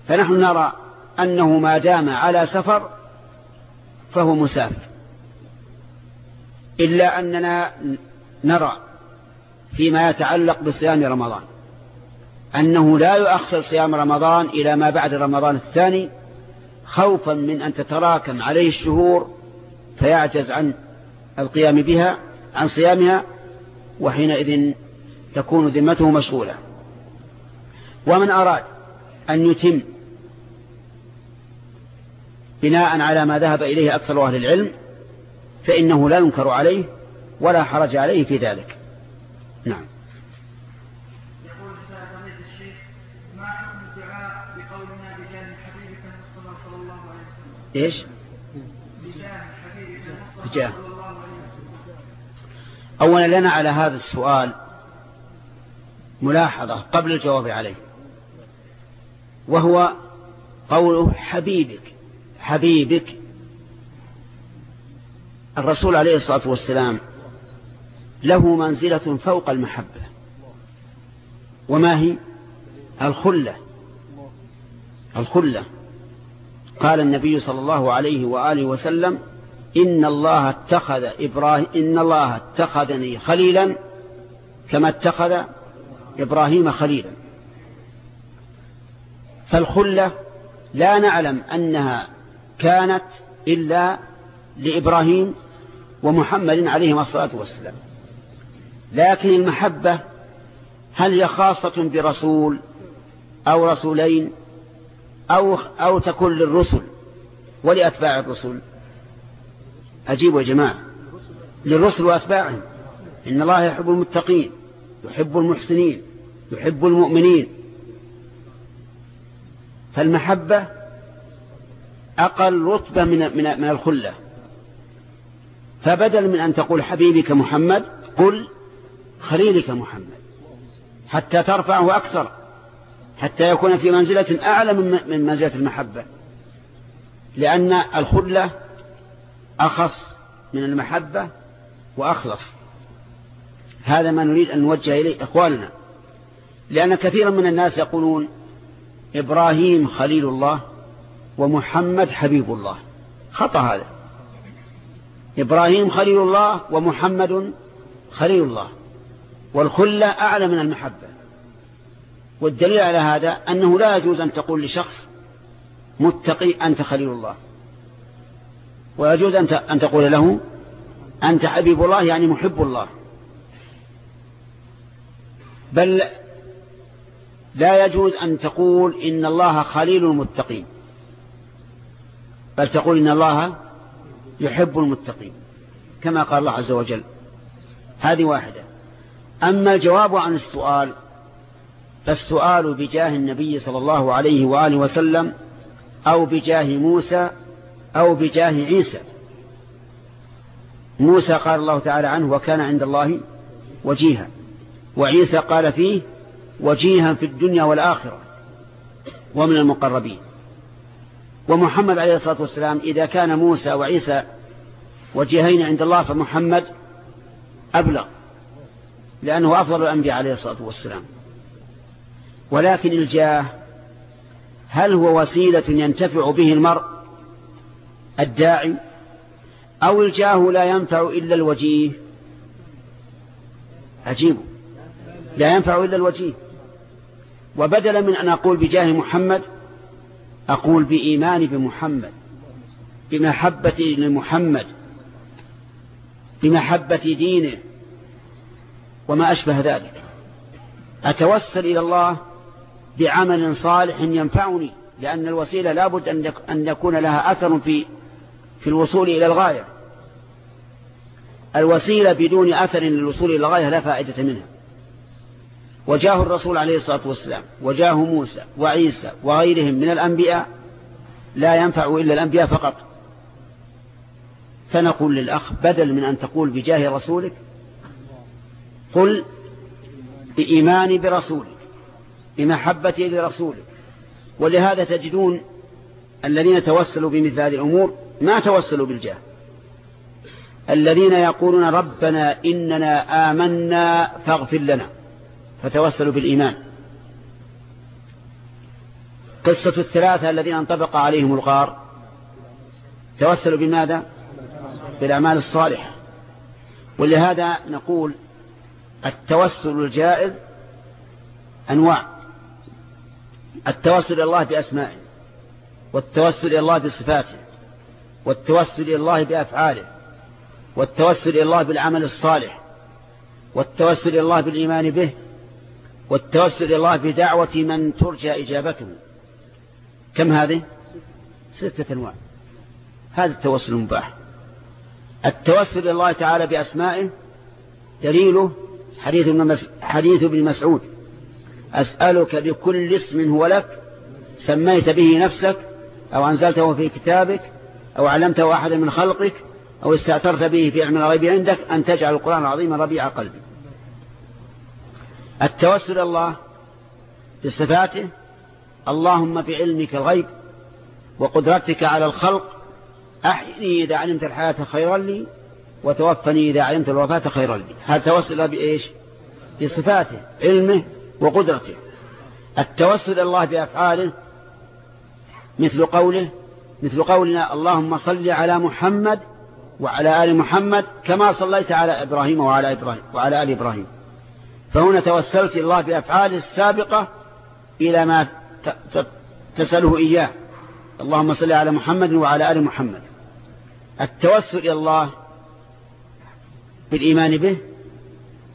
فنحن نرى أنه ما دام على سفر فهو مسافر. إلا أننا نرى فيما يتعلق بصيام رمضان. أنه لا يؤخر صيام رمضان إلى ما بعد رمضان الثاني خوفا من أن تتراكم عليه الشهور فيعجز عن القيام بها عن صيامها وحينئذ تكون ذمته مشغولة. ومن أراد أن يتم بناء على ما ذهب إليه أكثر أهل العلم فإنه لا ينكر عليه ولا حرج عليه في ذلك. نعم يقول السائل فضيلة الشيخ ما حكم الدعاء بقولنا بجاه حبيبك المصطفى صلى الله عليه وسلم إيش؟ بجاه. أولا لنا على هذا السؤال ملاحظة قبل الجواب عليه. وهو قوله حبيبك حبيبك. الرسول عليه الصلاة والسلام له منزلة فوق المحبة. وما هي؟ الخلة. الخلة. قال النبي صلى الله عليه وآله وسلم إن الله اتخذ إبراهيم إن الله اتخذني خليلا كما اتخذ إبراهيم خليلا. فالخلة لا نعلم أنها كانت إلا لإبراهيم ومحمد عليهما الصلاة والسلام. لكن المحبة هل هي خاصة برسول أو رسولين؟ أو, أو تكون للرسل ولأتباع الرسل. أجيبوا يا جماعة. للرسل وأتباعهم. إن الله يحب المتقين يحب المحسنين يحب المؤمنين. فالمحبة أقل رتبة من من من الخلة. فبدل من أن تقول حبيبك محمد قل خليلك محمد. حتى ترفعه أكثر. حتى يكون في منزلة أعلى من منزلة المحبة. لأن الخلة أخص من المحبة وأخلص. هذا ما نريد أن نوجه إليه إخواننا. لأن كثيرا من الناس يقولون إبراهيم خليل الله ومحمد حبيب الله. خطأ هذا. إبراهيم خليل الله ومحمد خليل الله. والخلة أعلى من المحبة. والدليل على هذا أنه لا يجوز أن تقول لشخص متقي أنت خليل الله. ويجوز أن تقول له أنت حبيب الله يعني محب الله. بل لا يجوز أن تقول إن الله خليل المتقين. بل تقول إن الله يحب المتقين. كما قال الله عز وجل. هذه واحدة. أما الجواب عن السؤال فالسؤال بجاه النبي صلى الله عليه وآله وسلم أو بجاه موسى أو بجاه عيسى. موسى قال الله تعالى عنه وكان عند الله وجيها. وعيسى قال فيه وجيها في الدنيا والآخرة ومن المقربين. ومحمد عليه الصلاة والسلام إذا كان موسى وعيسى وجهين عند الله فمحمد أبلغ لأنه أفضل الأنبياء عليه الصلاة والسلام. ولكن الجاه هل هو وسيلة ينتفع به المرء الداعي أو الجاه لا ينفع إلا الوجيه؟ عجيب. لا ينفع إلا الوجيه. وبدلا من أن أقول بجاه محمد أقول بإيماني بمحمد بمحبتي لمحمد بمحبة دينه وما أشبه ذلك. أتوسل إلى الله بعمل صالح ينفعني لأن الوسيلة لابد أن يكون لها أثر في في الوصول إلى الغاية. الوسيلة بدون أثر للوصول إلى الغاية لا فائدة منها. وجاه الرسول عليه الصلاة والسلام وجاه موسى وعيسى وغيرهم من الأنبياء لا ينفع إلا الأنبياء فقط. فنقول للأخ بدل من أن تقول بجاه رسولك قل بإيماني برسولك بمحبتي لرسولك ولهذا تجدون الذين توسلوا بمثل هذه الأمور ما توسلوا بالجاه. الذين يقولون ربنا إننا آمنا فاغفر لنا فتوسلوا بالإيمان. قصة الثلاثة الذين انطبق عليهم الغار توسلوا بماذا؟ بالأعمال الصالحة. ولهذا نقول التوسل الجائز أنواع. التوسل إلى الله بأسمائه والتوسل إلى الله بصفاته والتوسل إلى الله بأفعاله والتوسل إلى الله بالعمل الصالح والتوسل إلى الله بالإيمان به والتوسل إلى الله بدعوة من ترجى إجابته. كم هذه؟ ستة أنواع. هذا التوسل المباح. التوسل إلى الله تعالى بأسمائه دليله حديث ابن, مسعود. أسألك بكل اسم هو لك سميت به نفسك أو أنزلته في كتابك أو علمته أحدا من خلقك أو استأثرت به في علم الغيب عندك أن تجعل القرآن العظيم ربيع قلبي. التوسل الله بصفاته اللهم في علمك الغيب وقدرتك على الخلق أحيني إذا علمت الحياة خيرا لي وتوفني إذا علمت الوفاة خيرا لي. هذا توسل بإيش؟ بصفاته علمه وقدرته. التوسل الله بأفعاله مثل قوله مثل قولنا اللهم صل على محمد وعلى آل محمد كما صليت على إبراهيم وعلى, إبراهيم وعلى آل إبراهيم. فهنا توسلت الله بأفعاله السابقة إلى ما تسأله إياه اللهم صل على محمد وعلى آل محمد. التوسل إلى الله بالإيمان به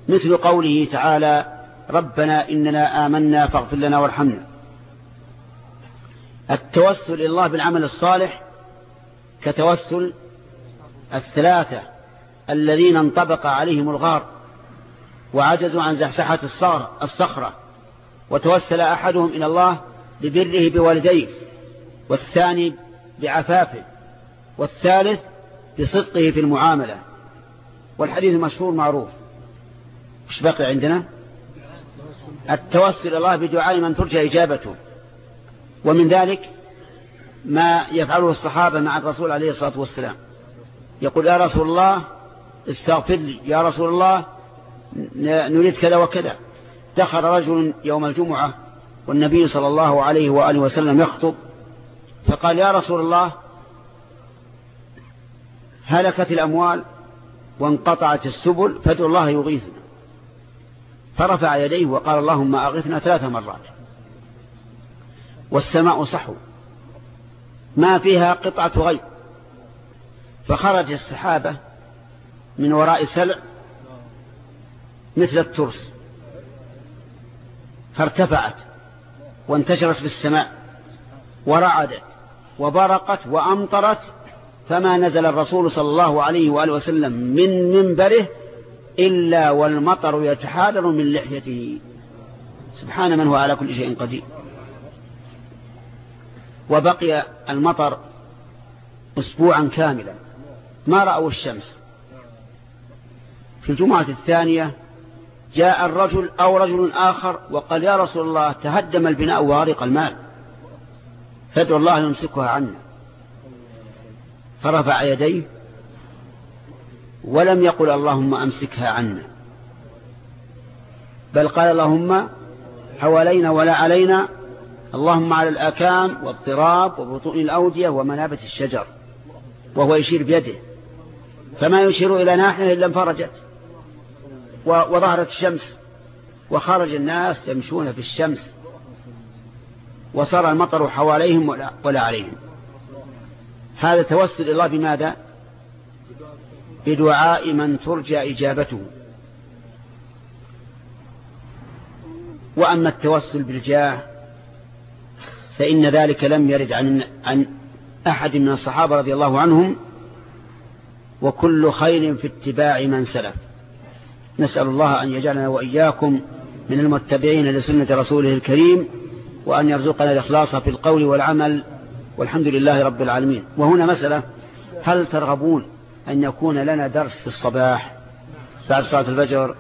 مثل قوله تعالى ربنا إننا آمنا فاغفر لنا وارحمنا. التوسل إلى الله بالعمل الصالح كتوسل الثلاثة الذين انطبق عليهم الغار وعجزوا عن زحزحة الصخرة وتوسل أحدهم إلى الله ببره بوالديه والثاني بعفافه والثالث بصدقه في المعاملة. والحديث مشهور معروف. مش بقي عندنا؟ التوسل الله بدعاء من ترجى إجابته. ومن ذلك ما يفعله الصحابة مع الرسول عليه الصلاة والسلام. يقول يا رسول الله استغفر لي. يا رسول الله نريد كذا وكذا. دخل رجل يوم الجمعة والنبي صلى الله عليه وآله وسلم يخطب فقال يا رسول الله هلكت الأموال وانقطعت السبل فادعو الله يغيثنا فرفع يديه وقال اللهم أغثنا ثلاث مرات. والسماء صحو. ما فيها قطعة غيب فخرج السحابة من وراء سلع مثل الترس. فارتفعت وانتشرت في السماء ورعدت وبرقت وأمطرت. فما نزل الرسول صلى الله عليه وآله وسلم من منبره إلا والمطر يتحادر من لحيته. سبحان من هو على كل شيء قدير. وبقي المطر أسبوعا كاملا. ما رأوا الشمس. في الجمعة الثانية جاء الرجل أو رجل آخر وقال يا رسول الله تهدم البناء وغرق المال. فادعو الله يمسكها عنا. فرفع يديه ولم يقل اللهم أمسكها عنا. بل قال اللهم حوالينا ولا علينا اللهم على الأكام والضراب وبطون الأودية ومنابت الشجر وهو يشير بيده. فما يشير إلى ناحية إلا انفرجت وظهرت الشمس وخرج الناس يمشون في الشمس وصار المطر حواليهم ولا عليهم. هذا توسل الله بماذا؟ بدعاء من ترجى إجابته. وأما التوسل بالجاه فإن ذلك لم يرد عن, عن أحد من الصحابة رضي الله عنهم وكل خير في اتباع من سلف. نسأل الله أن يجعلنا وإياكم من المتبعين لسنة رسوله الكريم وأن يرزقنا الإخلاص في القول والعمل والحمد لله رب العالمين. وهنا مسألة هل ترغبون أن يكون لنا درس في الصباح بعد صلاة الفجر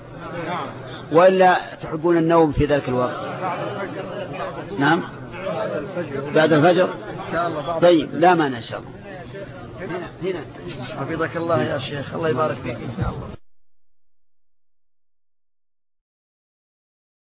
وإلا تحبون النوم في ذلك الوقت؟ نعم؟ بعد الفجر؟ طيب لا مانع إن شاء الله. هنا حفظك الله يا شيخ الله يبارك فيك إن شاء الله.